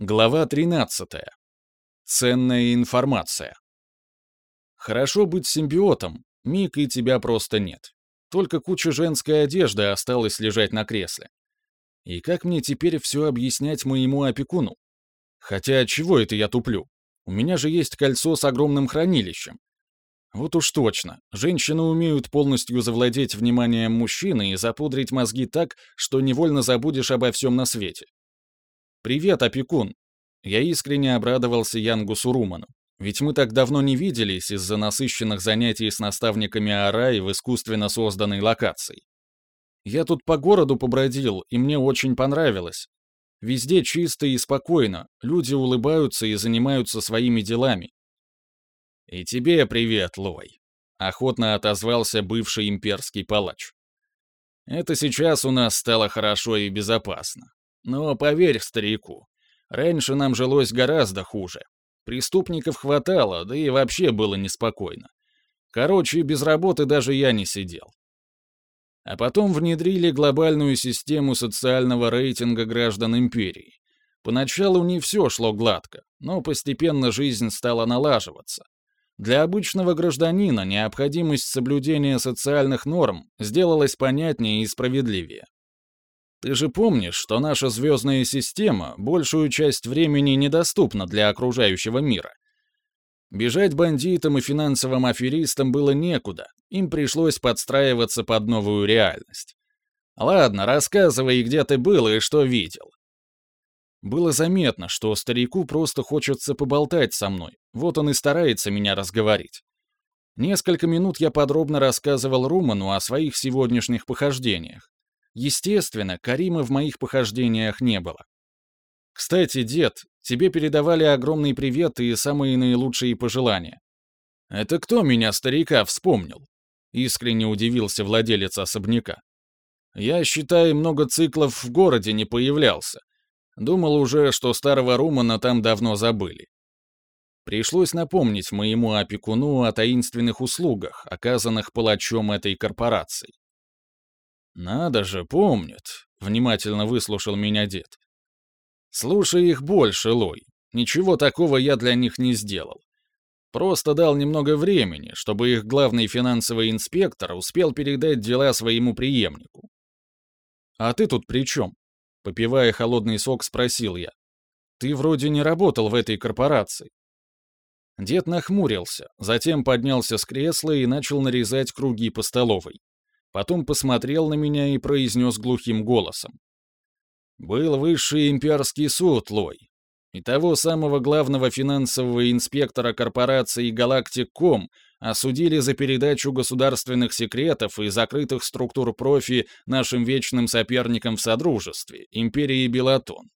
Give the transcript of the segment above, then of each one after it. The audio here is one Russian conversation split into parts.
Глава 13. Ценная информация. Хорошо быть симбиотом, миг и тебя просто нет. Только куча женской одежды осталась лежать на кресле. И как мне теперь все объяснять моему опекуну? Хотя чего это я туплю? У меня же есть кольцо с огромным хранилищем. Вот уж точно, женщины умеют полностью завладеть вниманием мужчины и запудрить мозги так, что невольно забудешь обо всем на свете. «Привет, опекун!» Я искренне обрадовался Янгу Суруману. Ведь мы так давно не виделись из-за насыщенных занятий с наставниками Араи в искусственно созданной локации. Я тут по городу побродил, и мне очень понравилось. Везде чисто и спокойно, люди улыбаются и занимаются своими делами. «И тебе привет, Лой», — охотно отозвался бывший имперский палач. «Это сейчас у нас стало хорошо и безопасно. Но поверь старику, раньше нам жилось гораздо хуже. Преступников хватало, да и вообще было неспокойно. Короче, без работы даже я не сидел. А потом внедрили глобальную систему социального рейтинга граждан империи. Поначалу не все шло гладко, но постепенно жизнь стала налаживаться. Для обычного гражданина необходимость соблюдения социальных норм сделалась понятнее и справедливее. Ты же помнишь, что наша звездная система большую часть времени недоступна для окружающего мира. Бежать бандитам и финансовым аферистам было некуда, им пришлось подстраиваться под новую реальность. Ладно, рассказывай, где ты был и что видел. Было заметно, что старику просто хочется поболтать со мной, вот он и старается меня разговорить. Несколько минут я подробно рассказывал Руману о своих сегодняшних похождениях. Естественно, Карима в моих похождениях не было. Кстати, дед, тебе передавали огромный привет и самые наилучшие пожелания. Это кто меня, старика, вспомнил? Искренне удивился владелец особняка. Я, считаю, много циклов в городе не появлялся. Думал уже, что старого Румана там давно забыли. Пришлось напомнить моему опекуну о таинственных услугах, оказанных палачом этой корпорации. «Надо же, помнят», — внимательно выслушал меня дед. «Слушай их больше, Лой. Ничего такого я для них не сделал. Просто дал немного времени, чтобы их главный финансовый инспектор успел передать дела своему преемнику. «А ты тут при чем?» Попивая холодный сок, спросил я. «Ты вроде не работал в этой корпорации». Дед нахмурился, затем поднялся с кресла и начал нарезать круги по столовой. Потом посмотрел на меня и произнес глухим голосом. «Был высший имперский суд, Лой. И того самого главного финансового инспектора корпорации «Галактик.ком» осудили за передачу государственных секретов и закрытых структур профи нашим вечным соперникам в Содружестве, империи Белатон.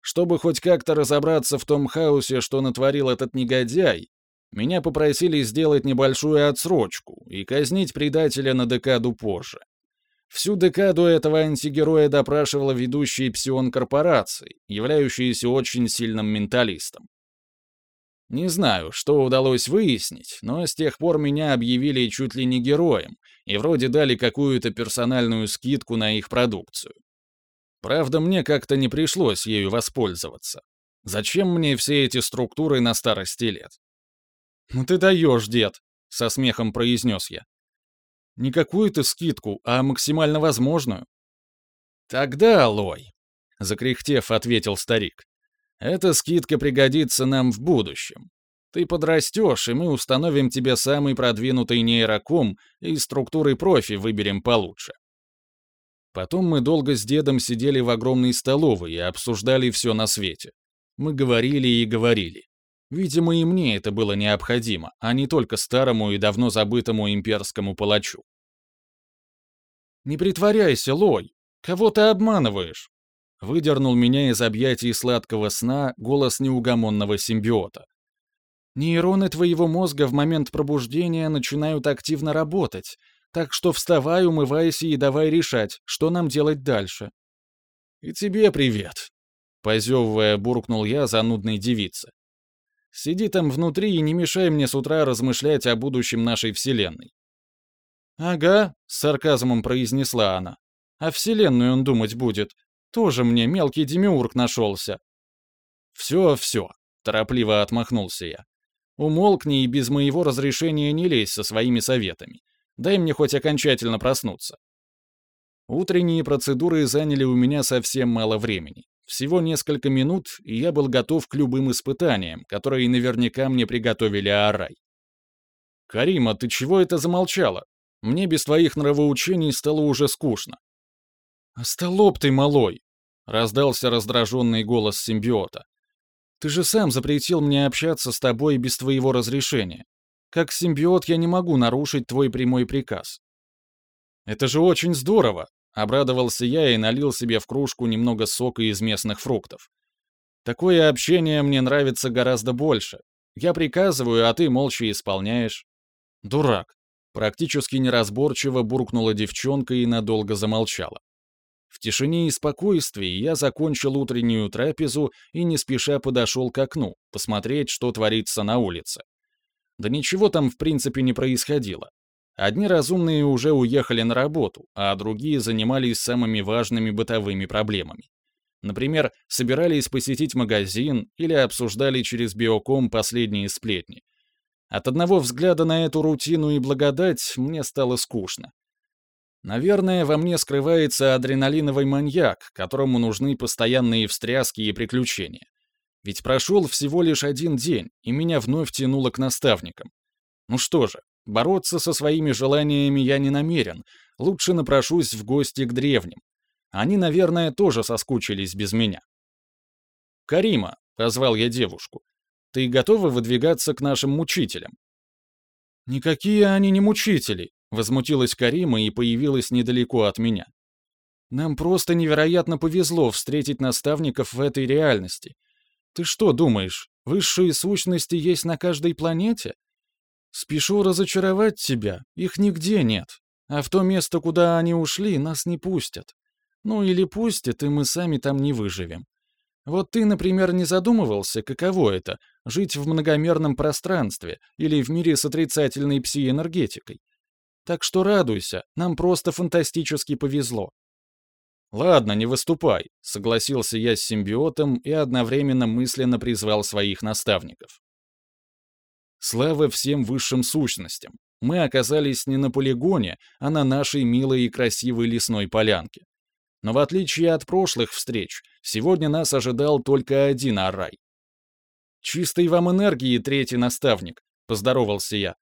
Чтобы хоть как-то разобраться в том хаосе, что натворил этот негодяй, меня попросили сделать небольшую отсрочку и казнить предателя на декаду позже. Всю декаду этого антигероя допрашивала ведущий псион корпорации, являющийся очень сильным менталистом. Не знаю, что удалось выяснить, но с тех пор меня объявили чуть ли не героем и вроде дали какую-то персональную скидку на их продукцию. Правда, мне как-то не пришлось ею воспользоваться. Зачем мне все эти структуры на старости лет? «Ну ты даешь, дед», — со смехом произнес я. «Не какую-то скидку, а максимально возможную». «Тогда, Лой», — закряхтев, ответил старик, «эта скидка пригодится нам в будущем. Ты подрастешь, и мы установим тебе самый продвинутый нейроком и структуры профи выберем получше». Потом мы долго с дедом сидели в огромной столовой и обсуждали все на свете. Мы говорили и говорили. Видимо, и мне это было необходимо, а не только старому и давно забытому имперскому палачу. «Не притворяйся, Лой! Кого ты обманываешь?» Выдернул меня из объятий сладкого сна голос неугомонного симбиота. «Нейроны твоего мозга в момент пробуждения начинают активно работать, так что вставай, умывайся и давай решать, что нам делать дальше». «И тебе привет!» Позевывая, буркнул я занудной девице. Сиди там внутри и не мешай мне с утра размышлять о будущем нашей Вселенной». «Ага», — с сарказмом произнесла она. «О Вселенной он думать будет. Тоже мне мелкий демиург нашелся». Все, все, торопливо отмахнулся я. Умолкни и без моего разрешения не лезь со своими советами. Дай мне хоть окончательно проснуться. Утренние процедуры заняли у меня совсем мало времени. Всего несколько минут, и я был готов к любым испытаниям, которые наверняка мне приготовили Арай. «Карима, ты чего это замолчала? Мне без твоих нравоучений стало уже скучно». «Остолоп ты, малой!» — раздался раздраженный голос симбиота. «Ты же сам запретил мне общаться с тобой без твоего разрешения. Как симбиот я не могу нарушить твой прямой приказ». «Это же очень здорово!» Обрадовался я и налил себе в кружку немного сока из местных фруктов. Такое общение мне нравится гораздо больше. Я приказываю, а ты молча исполняешь. Дурак. Практически неразборчиво буркнула девчонка и надолго замолчала. В тишине и спокойствии я закончил утреннюю трапезу и не спеша подошел к окну, посмотреть, что творится на улице. Да ничего там в принципе не происходило. Одни разумные уже уехали на работу, а другие занимались самыми важными бытовыми проблемами. Например, собирались посетить магазин или обсуждали через биоком последние сплетни. От одного взгляда на эту рутину и благодать мне стало скучно. Наверное, во мне скрывается адреналиновый маньяк, которому нужны постоянные встряски и приключения. Ведь прошел всего лишь один день, и меня вновь тянуло к наставникам. Ну что же, Бороться со своими желаниями я не намерен, лучше напрошусь в гости к древним. Они, наверное, тоже соскучились без меня. «Карима», — позвал я девушку, — «ты готова выдвигаться к нашим мучителям?» «Никакие они не мучители», — возмутилась Карима и появилась недалеко от меня. «Нам просто невероятно повезло встретить наставников в этой реальности. Ты что думаешь, высшие сущности есть на каждой планете? Спешу разочаровать тебя, их нигде нет. А в то место, куда они ушли, нас не пустят. Ну или пустят, и мы сами там не выживем. Вот ты, например, не задумывался, каково это — жить в многомерном пространстве или в мире с отрицательной пси-энергетикой. Так что радуйся, нам просто фантастически повезло. «Ладно, не выступай», — согласился я с симбиотом и одновременно мысленно призвал своих наставников. Слава всем высшим сущностям. Мы оказались не на полигоне, а на нашей милой и красивой лесной полянке. Но в отличие от прошлых встреч, сегодня нас ожидал только один арай. «Чистой вам энергии, третий наставник», — поздоровался я.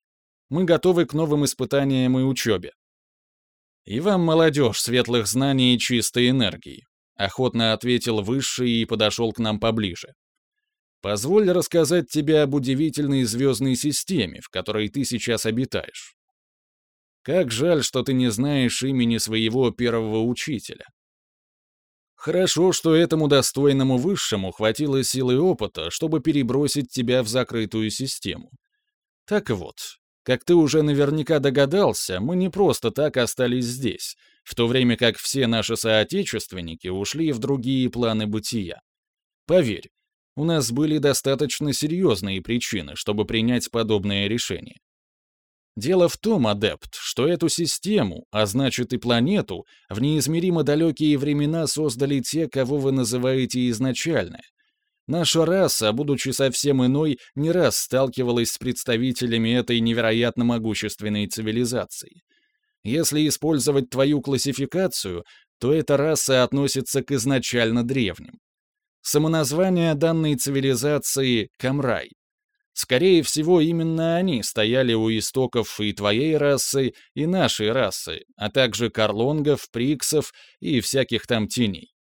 «Мы готовы к новым испытаниям и учебе». «И вам, молодежь, светлых знаний и чистой энергии», — охотно ответил Высший и подошел к нам поближе. Позволь рассказать тебе об удивительной звездной системе, в которой ты сейчас обитаешь. Как жаль, что ты не знаешь имени своего первого учителя. Хорошо, что этому достойному высшему хватило силы опыта, чтобы перебросить тебя в закрытую систему. Так вот, как ты уже наверняка догадался, мы не просто так остались здесь, в то время как все наши соотечественники ушли в другие планы бытия. Поверь, у нас были достаточно серьезные причины, чтобы принять подобное решение. Дело в том, адепт, что эту систему, а значит и планету, в неизмеримо далекие времена создали те, кого вы называете изначально. Наша раса, будучи совсем иной, не раз сталкивалась с представителями этой невероятно могущественной цивилизации. Если использовать твою классификацию, то эта раса относится к изначально древним. Самоназвание данной цивилизации — Камрай. Скорее всего, именно они стояли у истоков и твоей расы, и нашей расы, а также карлонгов, приксов и всяких там теней.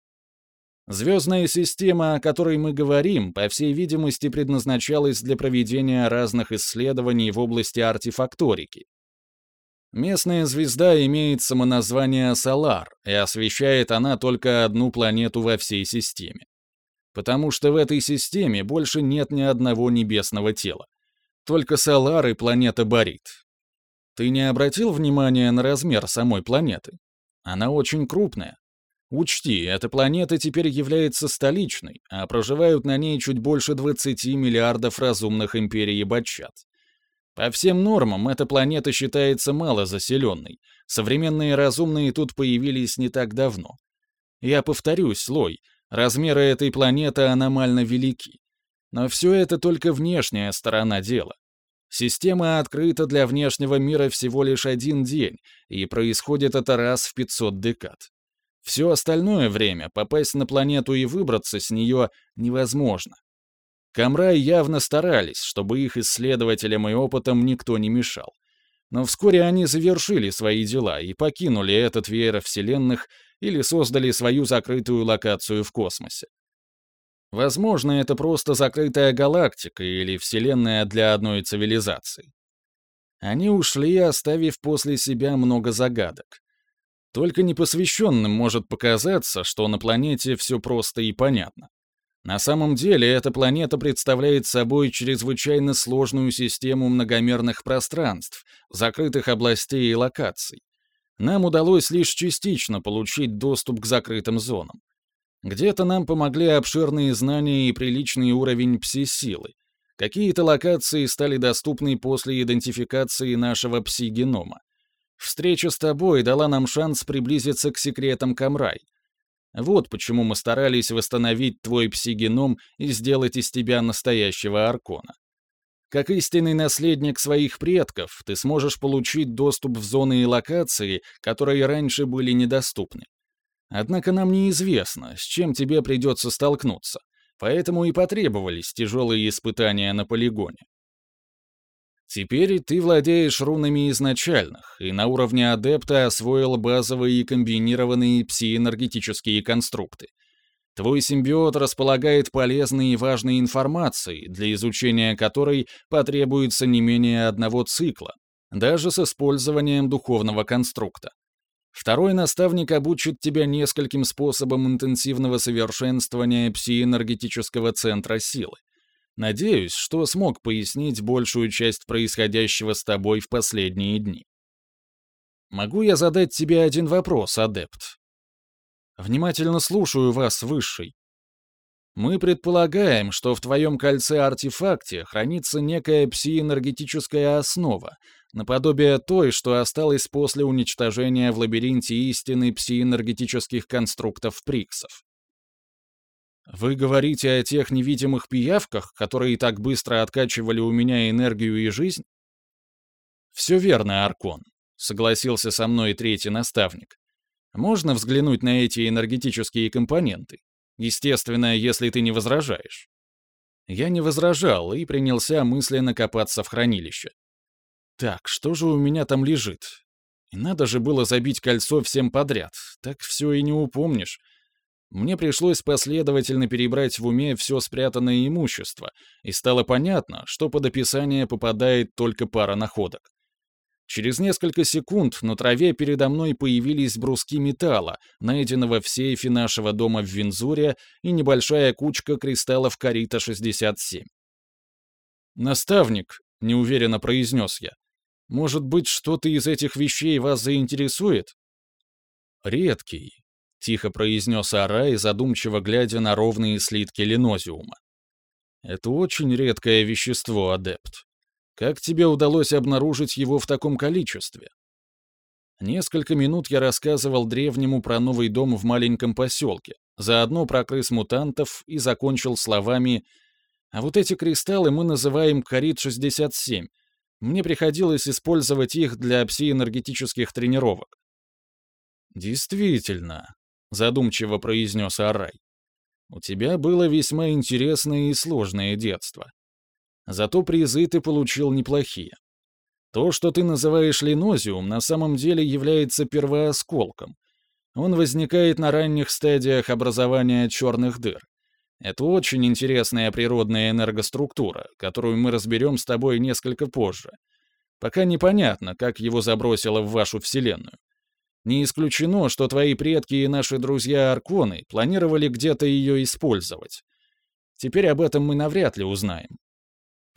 Звездная система, о которой мы говорим, по всей видимости, предназначалась для проведения разных исследований в области артефакторики. Местная звезда имеет самоназвание Солар, и освещает она только одну планету во всей системе потому что в этой системе больше нет ни одного небесного тела. Только Солар и планета Борит. Ты не обратил внимания на размер самой планеты? Она очень крупная. Учти, эта планета теперь является столичной, а проживают на ней чуть больше 20 миллиардов разумных империй Батчат. По всем нормам, эта планета считается малозаселенной. Современные разумные тут появились не так давно. Я повторюсь, Лой, Размеры этой планеты аномально велики. Но все это только внешняя сторона дела. Система открыта для внешнего мира всего лишь один день, и происходит это раз в 500 декад. Все остальное время попасть на планету и выбраться с нее невозможно. Камрай явно старались, чтобы их исследователям и опытам никто не мешал. Но вскоре они завершили свои дела и покинули этот веер вселенных или создали свою закрытую локацию в космосе. Возможно, это просто закрытая галактика или вселенная для одной цивилизации. Они ушли, оставив после себя много загадок. Только непосвященным может показаться, что на планете все просто и понятно. На самом деле эта планета представляет собой чрезвычайно сложную систему многомерных пространств, закрытых областей и локаций. Нам удалось лишь частично получить доступ к закрытым зонам. Где-то нам помогли обширные знания и приличный уровень пси-силы. Какие-то локации стали доступны после идентификации нашего пси-генома. Встреча с тобой дала нам шанс приблизиться к секретам Камрай. Вот почему мы старались восстановить твой пси-геном и сделать из тебя настоящего Аркона. Как истинный наследник своих предков, ты сможешь получить доступ в зоны и локации, которые раньше были недоступны. Однако нам неизвестно, с чем тебе придется столкнуться, поэтому и потребовались тяжелые испытания на полигоне. Теперь ты владеешь рунами изначальных, и на уровне адепта освоил базовые и комбинированные псиэнергетические конструкты. Твой симбиот располагает полезной и важной информацией, для изучения которой потребуется не менее одного цикла, даже с использованием духовного конструкта. Второй наставник обучит тебя нескольким способам интенсивного совершенствования псиэнергетического центра силы. Надеюсь, что смог пояснить большую часть происходящего с тобой в последние дни. Могу я задать тебе один вопрос, адепт? Внимательно слушаю вас, Высший. Мы предполагаем, что в твоем кольце-артефакте хранится некая псиэнергетическая основа, наподобие той, что осталась после уничтожения в лабиринте истины псиэнергетических конструктов Приксов. Вы говорите о тех невидимых пиявках, которые так быстро откачивали у меня энергию и жизнь? Все верно, Аркон, согласился со мной третий наставник. Можно взглянуть на эти энергетические компоненты? Естественно, если ты не возражаешь. Я не возражал и принялся мысленно копаться в хранилище. Так, что же у меня там лежит? Надо же было забить кольцо всем подряд, так все и не упомнишь. Мне пришлось последовательно перебрать в уме все спрятанное имущество, и стало понятно, что под описание попадает только пара находок. Через несколько секунд на траве передо мной появились бруски металла, найденного в сейфе нашего дома в Винзуре, и небольшая кучка кристаллов Карита-67. «Наставник», — неуверенно произнес я, — «может быть, что-то из этих вещей вас заинтересует?» «Редкий, — тихо произнес Арай, задумчиво глядя на ровные слитки линозиума. «Это очень редкое вещество, адепт. Как тебе удалось обнаружить его в таком количестве?» Несколько минут я рассказывал древнему про новый дом в маленьком поселке, заодно про крыс-мутантов и закончил словами «А вот эти кристаллы мы называем Корит-67. Мне приходилось использовать их для псиэнергетических тренировок». «Действительно», задумчиво произнес Арай. У тебя было весьма интересное и сложное детство. Зато призы ты получил неплохие. То, что ты называешь линозиум, на самом деле является первоосколком. Он возникает на ранних стадиях образования черных дыр. Это очень интересная природная энергоструктура, которую мы разберем с тобой несколько позже. Пока непонятно, как его забросило в вашу Вселенную. Не исключено, что твои предки и наши друзья-арконы планировали где-то ее использовать. Теперь об этом мы навряд ли узнаем.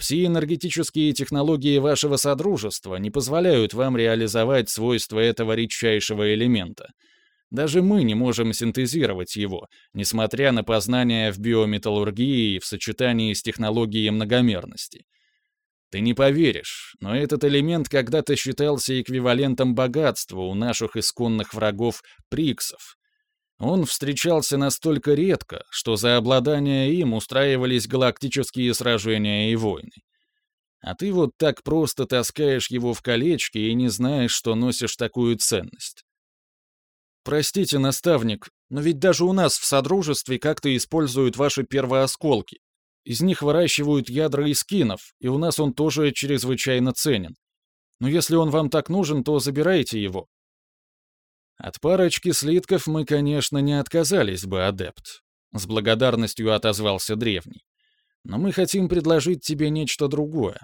Псиэнергетические технологии вашего Содружества не позволяют вам реализовать свойства этого редчайшего элемента. Даже мы не можем синтезировать его, несмотря на познания в биометаллургии в сочетании с технологией многомерности. Ты не поверишь, но этот элемент когда-то считался эквивалентом богатства у наших исконных врагов приксов. Он встречался настолько редко, что за обладание им устраивались галактические сражения и войны. А ты вот так просто таскаешь его в колечке и не знаешь, что носишь такую ценность. Простите, наставник, но ведь даже у нас в Содружестве как-то используют ваши первоосколки. Из них выращивают ядра и скинов, и у нас он тоже чрезвычайно ценен. Но если он вам так нужен, то забирайте его. От парочки слитков мы, конечно, не отказались бы, адепт. С благодарностью отозвался древний. Но мы хотим предложить тебе нечто другое.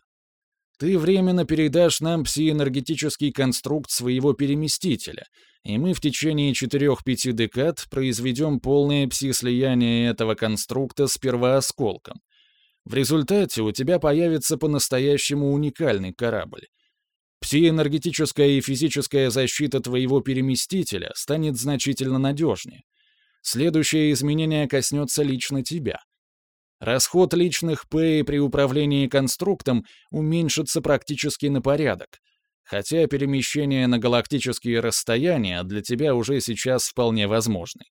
Ты временно передашь нам псиэнергетический конструкт своего переместителя, и мы в течение 4-5 декад произведем полное пси-слияние этого конструкта с первоосколком. В результате у тебя появится по-настоящему уникальный корабль. Псиэнергетическая и физическая защита твоего переместителя станет значительно надежнее. Следующее изменение коснется лично тебя. Расход личных П при управлении конструктом уменьшится практически на порядок, хотя перемещение на галактические расстояния для тебя уже сейчас вполне возможны.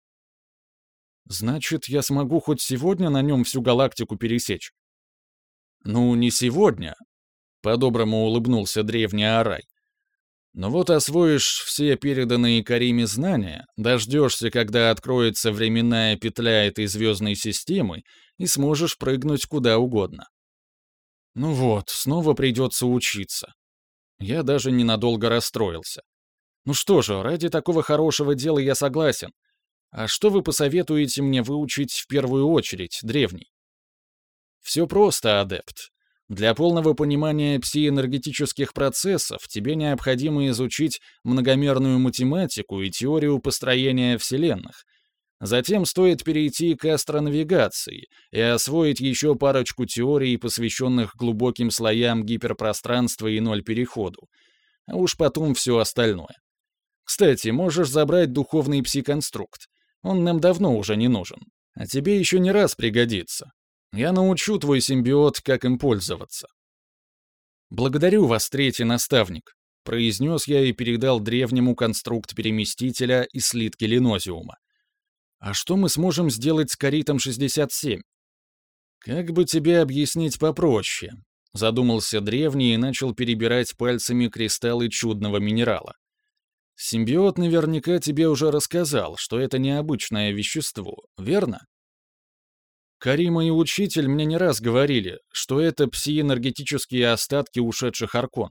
Значит, я смогу хоть сегодня на нем всю галактику пересечь? Ну, не сегодня, по-доброму улыбнулся древний Арай. Но вот освоишь все переданные Кариме знания, дождешься, когда откроется временная петля этой звездной системы, и сможешь прыгнуть куда угодно. Ну вот, снова придется учиться. Я даже ненадолго расстроился. Ну что же, ради такого хорошего дела я согласен. А что вы посоветуете мне выучить в первую очередь, древний? Все просто, адепт. Для полного понимания псиэнергетических процессов тебе необходимо изучить многомерную математику и теорию построения вселенных. Затем стоит перейти к астронавигации и освоить еще парочку теорий, посвященных глубоким слоям гиперпространства и ноль-переходу. А уж потом все остальное. Кстати, можешь забрать духовный пси-конструкт. Он нам давно уже не нужен. А тебе еще не раз пригодится. Я научу твой симбиот, как им пользоваться. Благодарю вас, третий наставник, произнес я и передал древнему конструкт переместителя и слитки линозиума. А что мы сможем сделать с Каритом 67? Как бы тебе объяснить попроще? Задумался древний и начал перебирать пальцами кристаллы чудного минерала. Симбиот наверняка тебе уже рассказал, что это необычное вещество, верно? Карима и учитель мне не раз говорили, что это псиэнергетические остатки ушедших Аркон.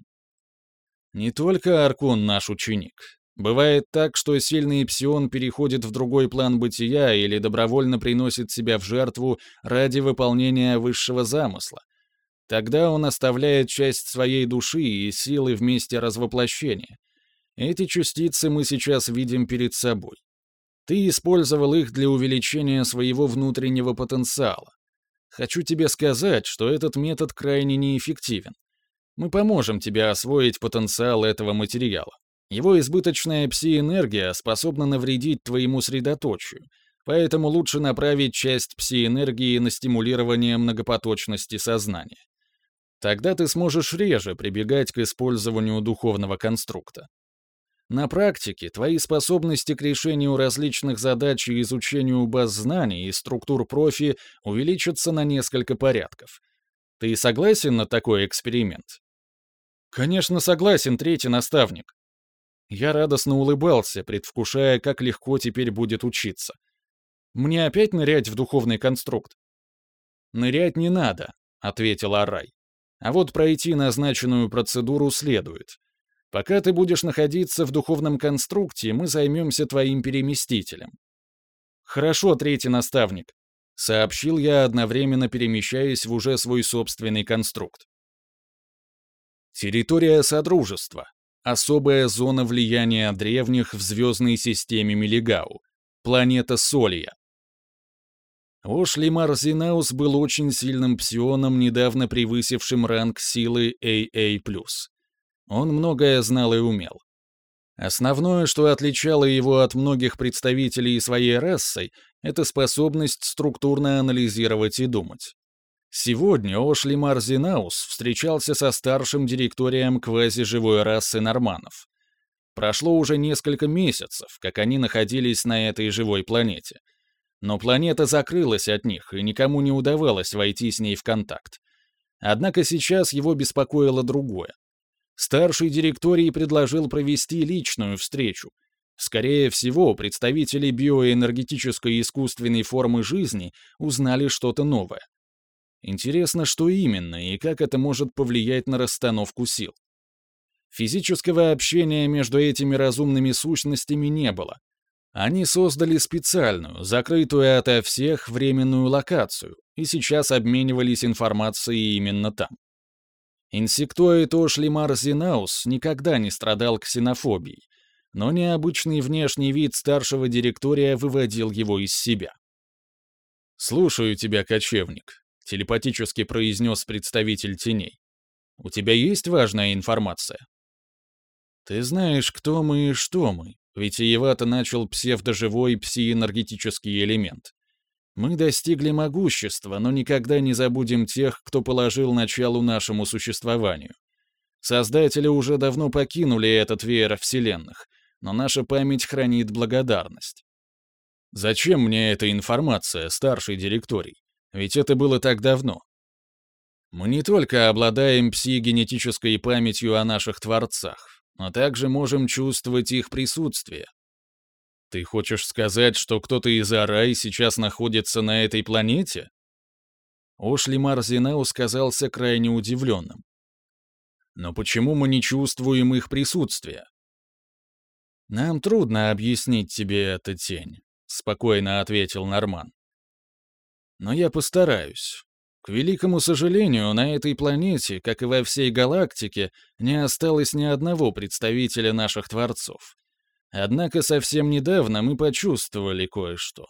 Не только Аркон наш ученик. Бывает так, что сильный псион переходит в другой план бытия или добровольно приносит себя в жертву ради выполнения высшего замысла. Тогда он оставляет часть своей души и силы вместе развоплощения. Эти частицы мы сейчас видим перед собой. Ты использовал их для увеличения своего внутреннего потенциала. Хочу тебе сказать, что этот метод крайне неэффективен. Мы поможем тебе освоить потенциал этого материала. Его избыточная пси-энергия способна навредить твоему средоточию, поэтому лучше направить часть пси-энергии на стимулирование многопоточности сознания. Тогда ты сможешь реже прибегать к использованию духовного конструкта. На практике твои способности к решению различных задач и изучению баз знаний и структур профи увеличатся на несколько порядков. Ты согласен на такой эксперимент? Конечно, согласен, третий наставник. Я радостно улыбался, предвкушая, как легко теперь будет учиться. Мне опять нырять в духовный конструкт? Нырять не надо, ответил Арай. А вот пройти назначенную процедуру следует. Пока ты будешь находиться в духовном конструкте, мы займемся твоим переместителем. Хорошо, третий наставник, сообщил я, одновременно перемещаясь в уже свой собственный конструкт. Территория Содружества. Особая зона влияния древних в звездной системе Мелигау. Планета Солья. Ошлимар Зинаус был очень сильным псионом, недавно превысившим ранг силы AA+. Он многое знал и умел. Основное, что отличало его от многих представителей своей расы, это способность структурно анализировать и думать. Сегодня Ошли Марзинаус встречался со старшим директорием квазиживой расы норманов. Прошло уже несколько месяцев, как они находились на этой живой планете. Но планета закрылась от них, и никому не удавалось войти с ней в контакт. Однако сейчас его беспокоило другое. Старший директорий предложил провести личную встречу. Скорее всего, представители биоэнергетической искусственной формы жизни узнали что-то новое. Интересно, что именно и как это может повлиять на расстановку сил. Физического общения между этими разумными сущностями не было. Они создали специальную, закрытую ото всех временную локацию, и сейчас обменивались информацией именно там. Инсектоид Ошлимар Зинаус никогда не страдал ксенофобией, но необычный внешний вид старшего директория выводил его из себя. «Слушаю тебя, кочевник», — телепатически произнес представитель теней. «У тебя есть важная информация?» «Ты знаешь, кто мы и что мы, ведь Иевата начал псевдоживой псиэнергетический элемент. Мы достигли могущества, но никогда не забудем тех, кто положил началу нашему существованию. Создатели уже давно покинули этот веер вселенных, но наша память хранит благодарность. Зачем мне эта информация, старший директорий? Ведь это было так давно. Мы не только обладаем псигенетической памятью о наших творцах, но также можем чувствовать их присутствие, ты хочешь сказать, что кто-то из Арай сейчас находится на этой планете? Ошлимар Зинеус казался крайне удивленным. Но почему мы не чувствуем их присутствия? Нам трудно объяснить тебе это, тень, спокойно ответил Норман. Но я постараюсь. К великому сожалению, на этой планете, как и во всей галактике, не осталось ни одного представителя наших творцов. Однако совсем недавно мы почувствовали кое-что.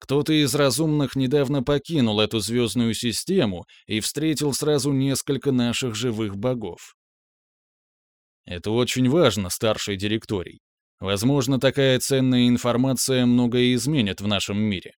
Кто-то из разумных недавно покинул эту звездную систему и встретил сразу несколько наших живых богов. Это очень важно, старший директорий. Возможно, такая ценная информация многое изменит в нашем мире.